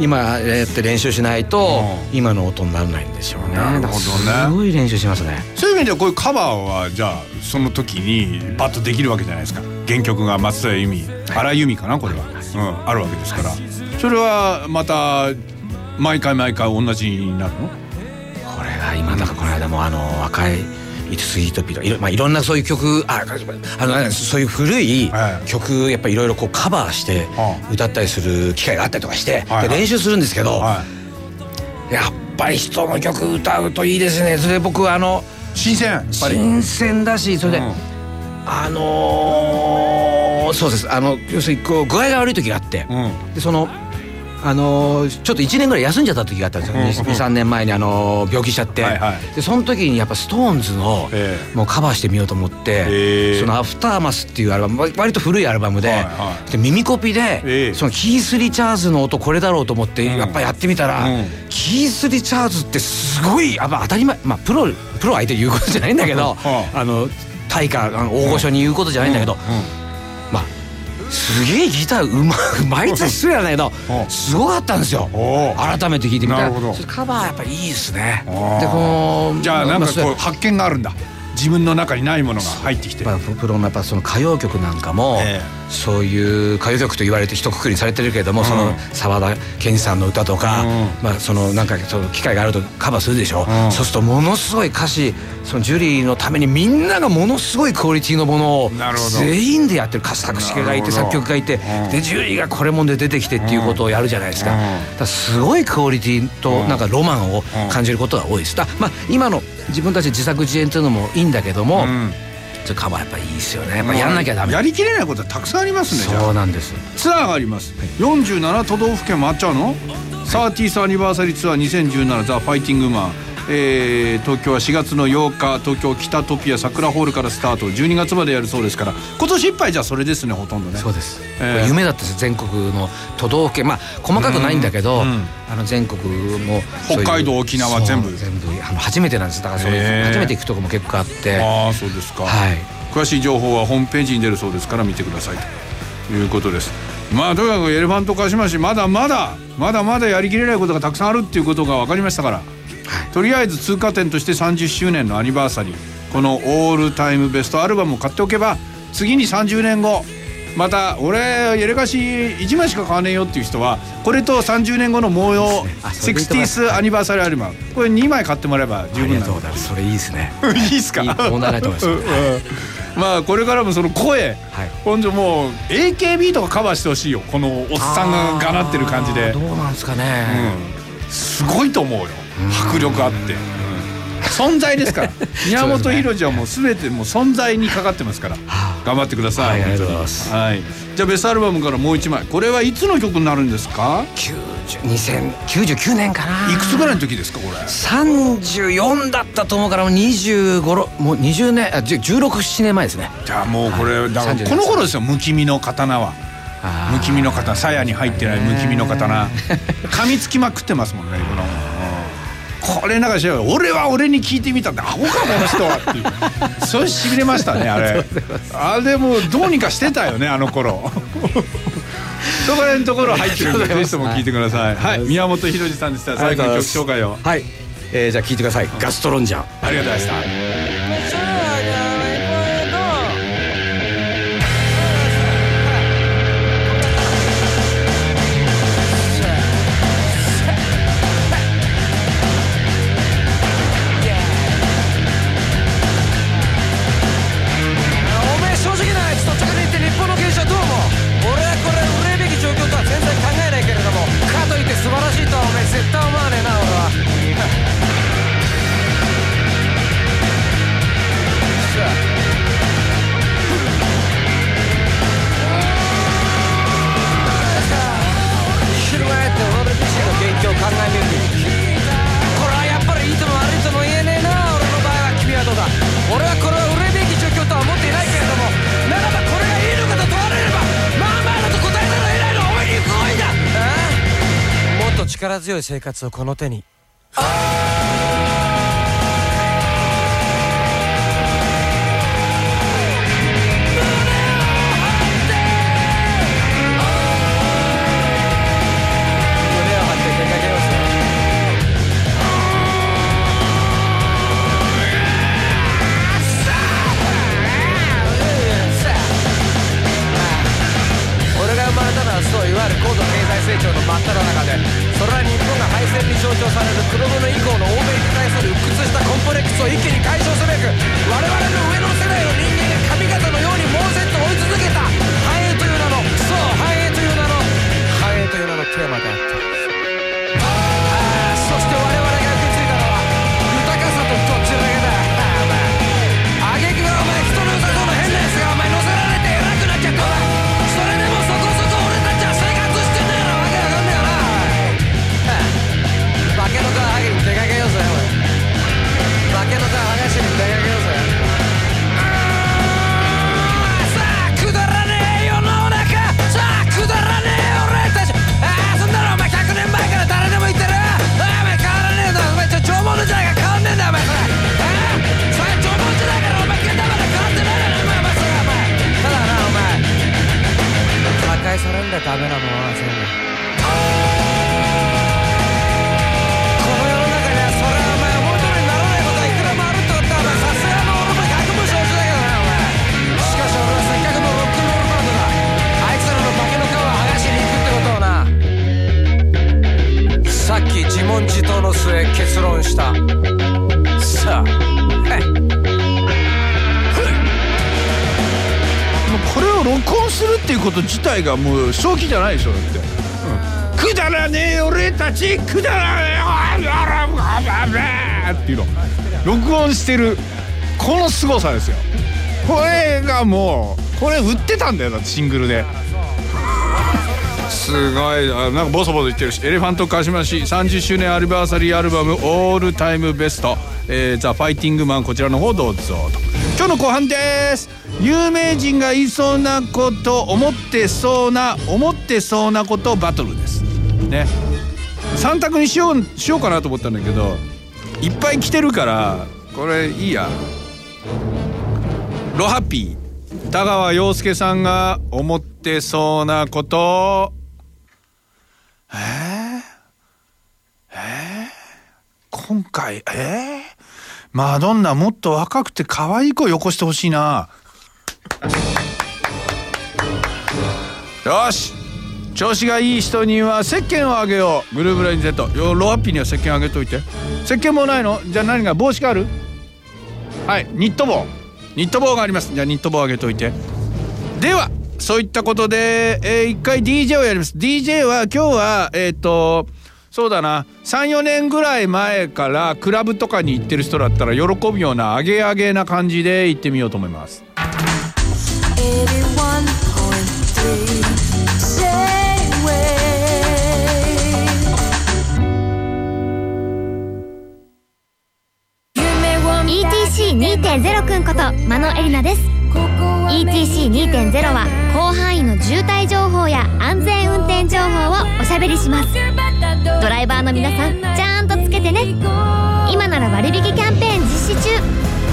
今やって練習しないと今の音にならないんですよね。なるほどね。すごい練習しますね。そういう意味ではこういうカバーはじゃあその時にバッとできるわけじゃないですか。原曲が松任谷由実。荒井由実かなこれは、うん、あるわけですから。それはまた毎回毎回同じになるの？これが今だからこの間もあの赤い「イトスイートピーとかまあ、いろんなそういう曲ああのそういう古いはい曲やっぱいろいろこうカバーしては歌ったりする機会があったりとかして、練習するんですけど、はやっぱり人の曲歌うといいですね。それで僕あのい新鮮。新鮮だしそれで、うんあのーそうです。あの要するにこう具合が悪い時があって、うん。でそのあのーちょっと1年ぐらい休んじゃった時があったんですよ、うん23年前にあのー病気しちゃって、はいはい。でその時にやっぱ SixTONES のえもうカバーしてみようと思って、ええ。その「アフターマス」っていうアルバム割割と古いアルバムで,、はいはい。で耳コピで、ええ。そのキース・リチャーズの音これだろうと思ってうん。やっぱやってみたら、うん。キース・リチャーズってすごいやっぱ当たり前まあプロプロ相手に言うことじゃないんだけど、はあの大家あの大御所に言うことじゃないんだけど、うまあすげえギターうまうまいって失礼なんだけどうん。すごかったんですよ。改めて聞いてみたらカバーやっぱいいですね。でこのじゃあなんかこう発見があるんだ。自分の中にないものが入ってきてプロのやっぱその歌謡曲なんかも、えそういう歌謡曲と言われて一括りにされてるけれども、その澤田研二さんの歌とか、うん。まあそのなんかその機会があるとカバーするでしょ、うん。そうするとものすごい歌詞そのジュリーのためにみんながものすごいクオリティのものを全員でやってる歌詞作詞家がいて作曲家がいて、うん。でジュリーがこれもんで出てきてっていうことをやるじゃないですか,、からすごいクオリティとなんかロマンを感じることが多いです。だまあ今の自分たち自作自演っていうのもいいんだけども、うんちょっとカバーやっぱいいですよね。やっぱやんなきゃダメ、やりきれないことはたくさんありますねそうなんですツアーがあります。47都道府県回っちゃうの？サーティースアニバーサリーツアー2017ザ・ファイティングマンえー東京は4月の8日東京北トピア桜ホールからスタート。12月までやるそうですから。今年いっぱいじゃあそれですねほとんどね。そうです、ええこれ夢だったんです全国の都道府県まあ細かくないんだけど、うんうん。あの全国も北海道沖縄全部。全部あの初めてなんです。だからそういうへえ初めて行くとこも結構あって。ああそうですか、はい。詳しい情報はホームページに出るそうですから見てくださいということですまあとにかくエレファントカシマシまだまだまだまだやりきれないことがたくさんあるっていうことが分かりましたから。とりあえず通過点として30周年のアニバーサリーこのオールタイムベストアルバムを買っておけば次に30年後また俺エレガシ1枚しか買わねえよっていう人はこれと30年後の模様あそれでいいと思います。60th アニバーサリーアルバムこれ2枚買ってもらえば十分なとうございます。それいいですね。いいっすか？まあこれからもその声、はい。本当もう AKB とかカバーしてほしいよ。このおっさんががなってる感じで。どうなんですかね、うん、すごいと思うよ。迫力あって、存在ですから。宮本浩次はもう全てもう存在にかかってますから。頑張ってください、はいありがとうございます。はい、じゃあベストアルバムからもう一枚。これはいつの曲になるんですか？90 2099年かな。いくつぐらいの時ですかこれ？34だったと思うからもう25もう20年あ1617年前ですね。じゃあもうこれ、はい。だから30この頃ですよ。むきみの刀は。むきみの刀。鞘に入ってないむきみの刀。噛みつきまくってますもんねこの、うんこれなんかしら俺は俺に聞いてみたってアホかこの人はっていう。それしびれましたねあれ。あれもうどうにかしてたよねあの頃。そこら辺のところ入ってるんでぜひとも聞いてください。はい宮本浩次さんでした。最後に曲紹介を。はい、えーじゃあ聞いてください。ガストロンジャー。ありがとうございましたい生活をこの手に。もう正気じゃないでしょだって、くだらねえ俺たち。くだらねえあらあらあらっていうの録音してるこの凄さですよこれがもうこれ売ってたんだよだってシングルですごいあなんかボソボソ言ってるしエレファントカシマシ30周年アニバーサリーアルバム「オールタイムベスト」えー「ザ・ファイティングマン」こちらの方どうぞと今日の後半です有名人が言いそうなこと思ってそうな思ってそうなことバトルです。ね。3択にしようしようかなと思ったんだけどいっぱい来てるからこれいいや。ロハッピー。田川陽介さんが思ってそうなこと。えー、えー、今回？えー、マドンナもっと若くて可愛い子よこしてほしいな。よし。調子がいい人には石鹸をあげよう。ブルーブレイン Z よロハッピーには石鹸あげといて。石鹸もないの？じゃあ何が？帽子がある？はいニット帽。ニット帽があります。じゃあニット帽あげといて。ではそういったことで、えー一回 DJ をやります。DJ は今日はえっ、とそうだな。34年ぐらい前からクラブとかに行ってる人だったら喜ぶようなアゲアゲな感じで行ってみようと思います。2.0くんこと真野エリナです。ETC2.0 は広範囲の渋滞情報や安全運転情報をおしゃべりします。ドライバーの皆さんちゃんとつけてね。今なら割引キャンペーン実施中。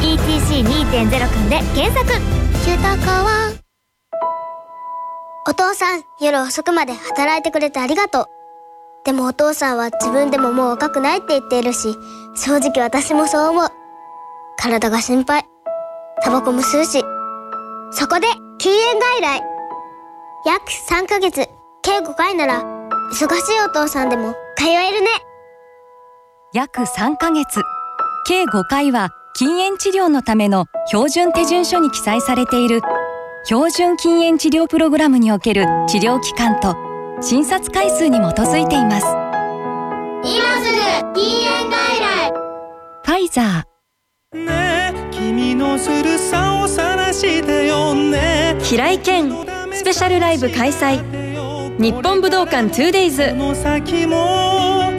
ETC2.0 くんで検索。お父さん、夜遅くまで働いてくれてありがとう。でもお父さんは自分でももう若くないって言っているし、正直私もそう思う。体が心配。タバコも吸うし。そこで、禁煙外来。約3ヶ月、計5回なら、忙しいお父さんでも通えるね。約3ヶ月計5回は禁煙治療のための標準手順書に記載されている標準禁煙治療プログラムにおける治療期間と診察回数に基づいています今すぐ、禁煙外来。ファイザーねえ君のずるさを晒してよね。平井堅スペシャルライブ開催。日本武道館 2days この先も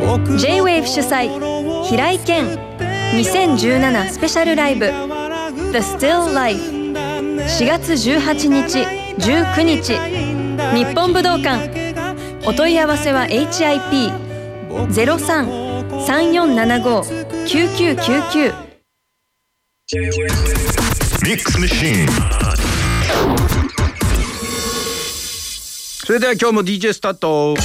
僕の J-WAVE 主催平井堅。2017スペシャルライブ。The Still Life 4月18日19日。日本武道館。お問い合わせは HIP 03-3475-9999ミックスマシーンそれでは今日も DJ スタート。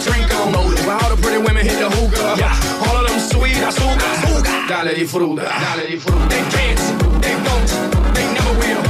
drink mode. Where all the pretty women hit the hookah. Yeah. All of them sweet azúcar. Dale di fruta. Dale di fruta. They can't, they don't. they never will.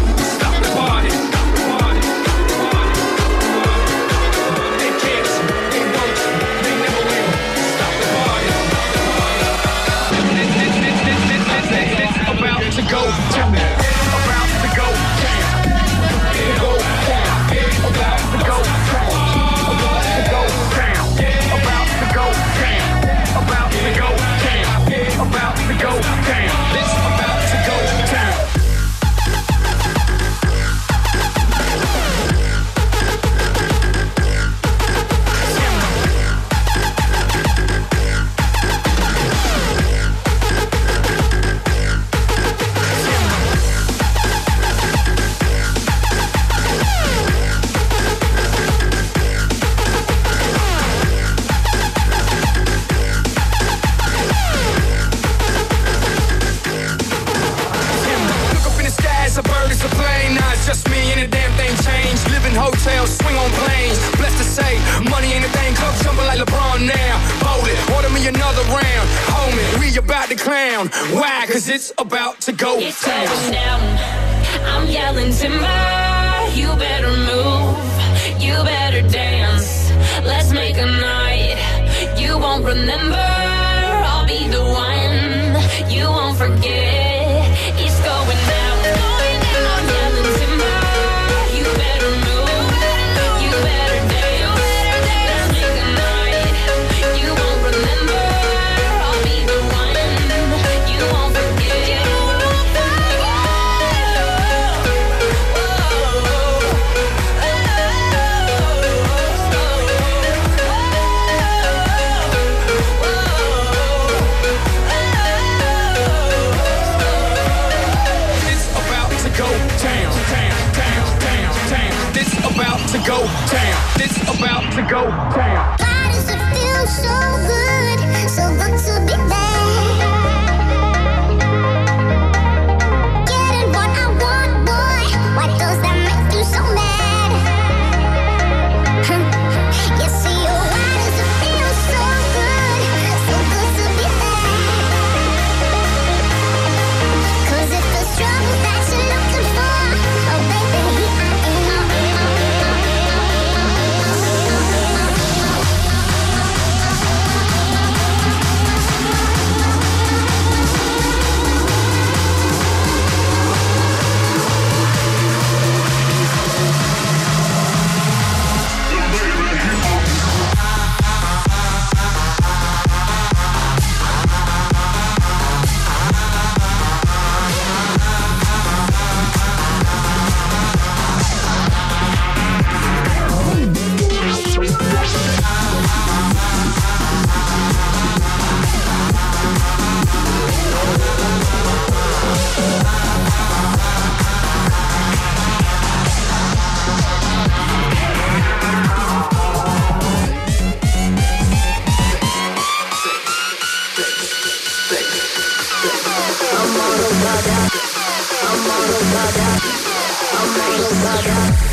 Saga.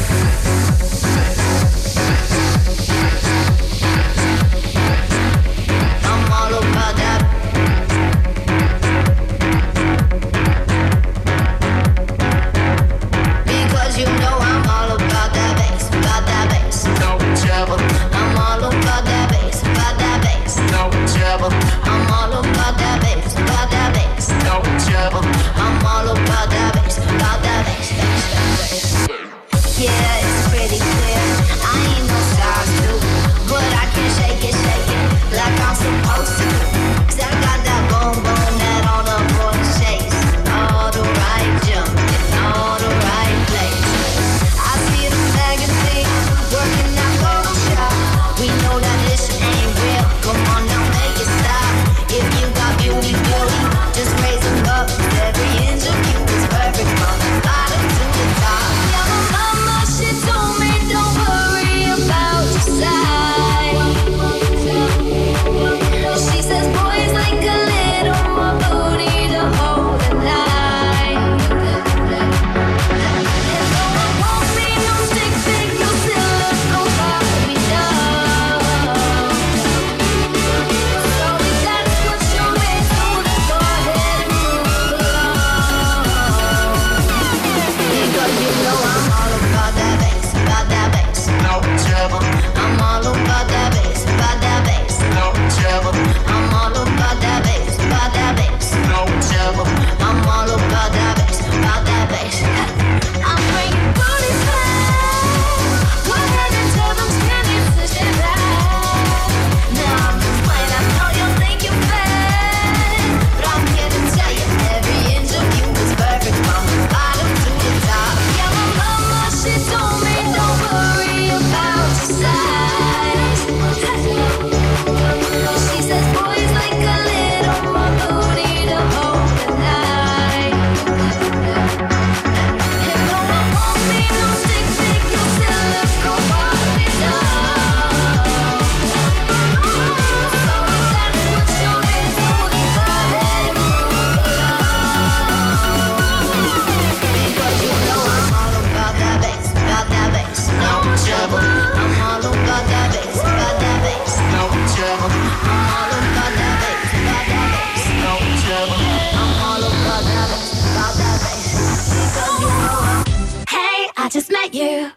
you.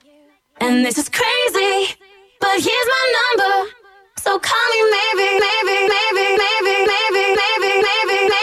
And this is crazy, but here's my number. So call me maybe, maybe, maybe, maybe, maybe, maybe, maybe, maybe.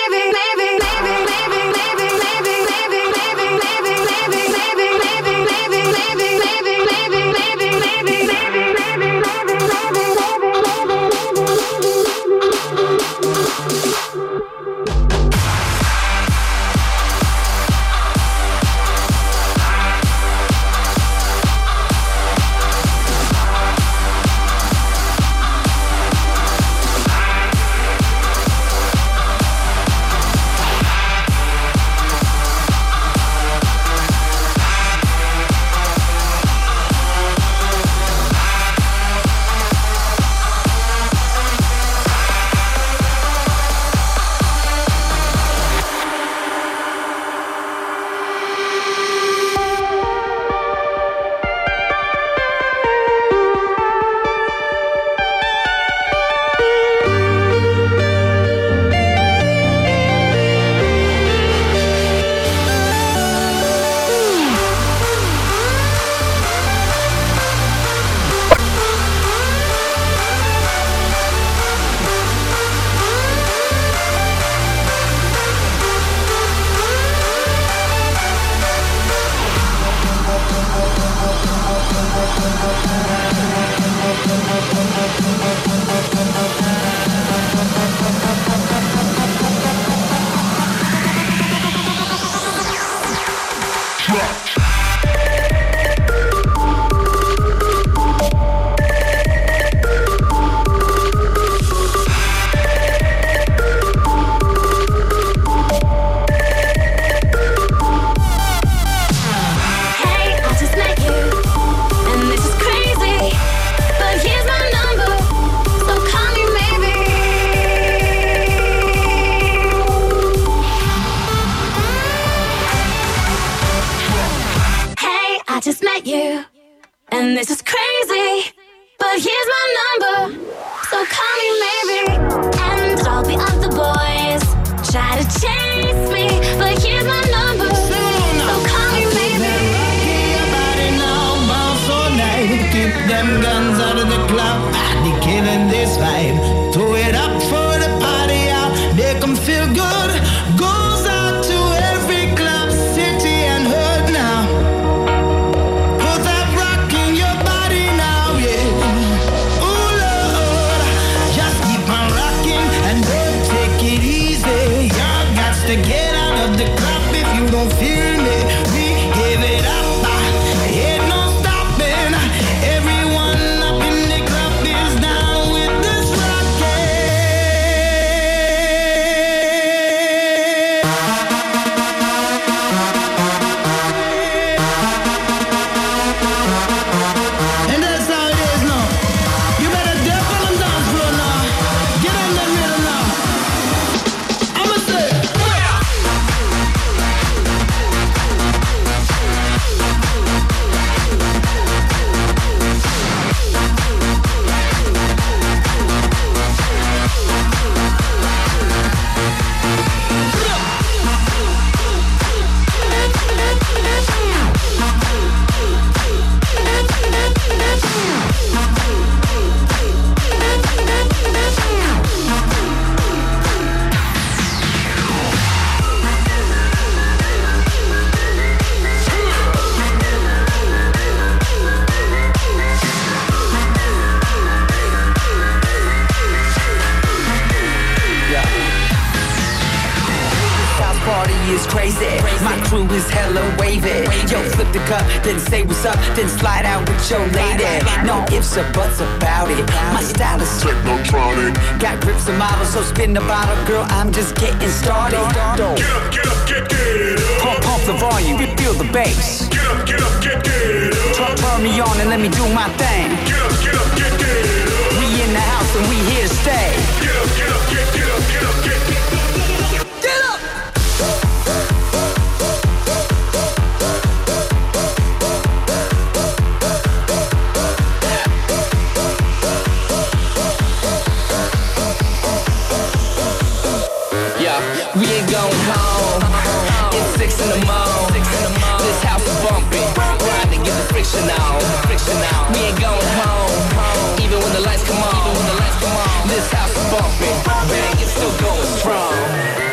To get hella wavy. Yo, flip the cup, then say what's up, then slide out with your lady. No ifs or buts about it. My style is technotronic. Got grips and models, so spin the bottle, girl. I'm just getting started. Get up, get up, get, get up. Pump, pump the volume, feel the bass. Get up, get up, get, get up. Turn, me on and let me do my thing. Get up, get up, get, get up. We in the house and we here to stay. Get up, get up, get, get up, get up, get, get We ain't going home. It's six in the morning. This house is bumping. Riding, get the friction on. We ain't going home. Even when the lights come on. This house is bumping. Bang, it's still going strong.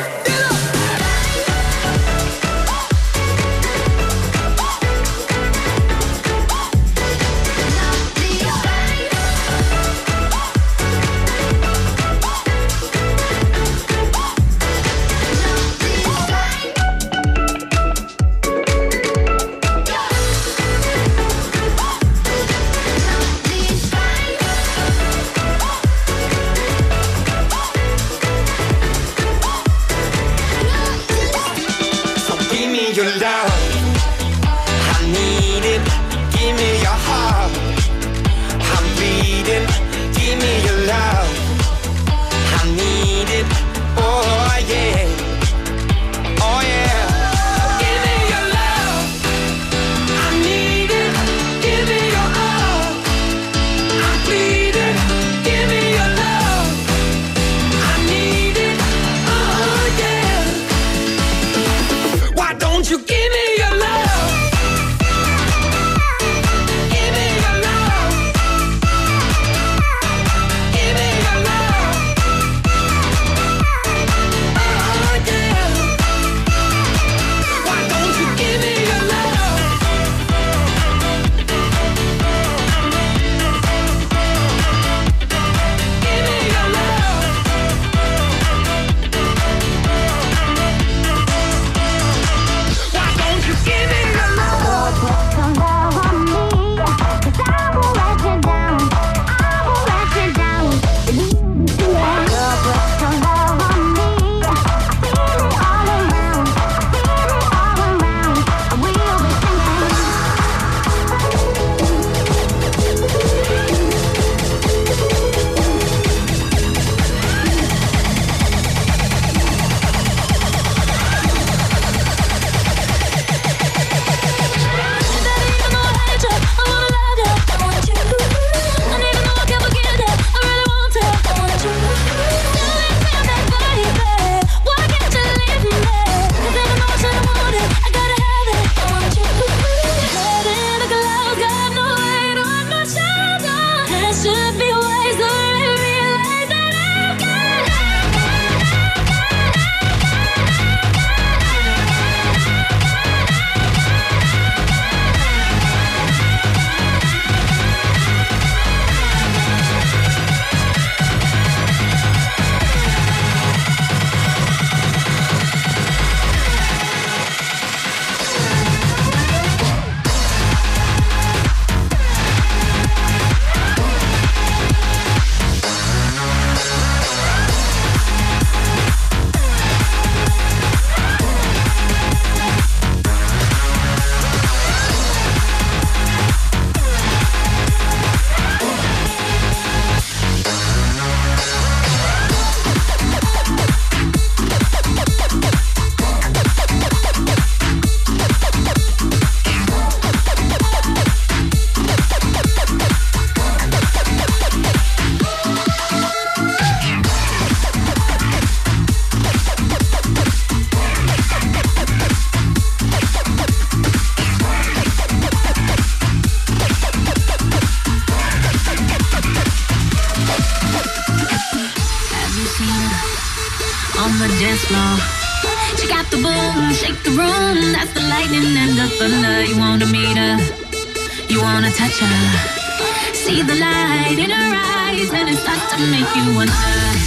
floor. got the boom, shake the room. That's the lightning and the thunder. You wanna meet her, you wanna touch her. See the light in her eyes, and it starts to make you wonder.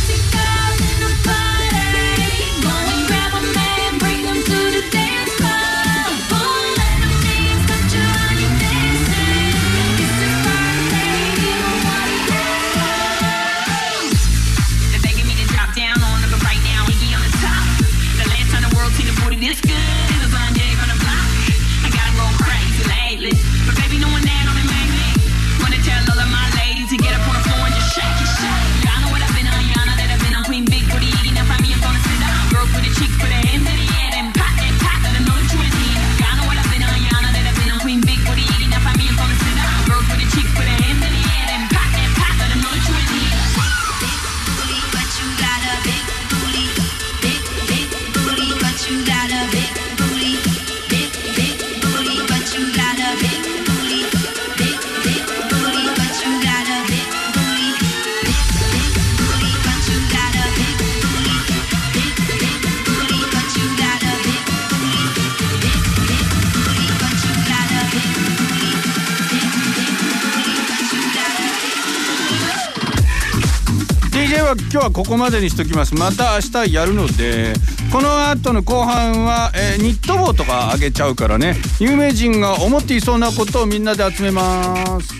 今日はここまでにしときます。また明日やるのでこの後の後半は、えー、ニット帽とかあげちゃうからね。有名人が思っていそうなことをみんなで集めます。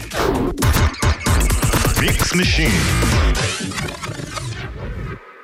ミックスマシン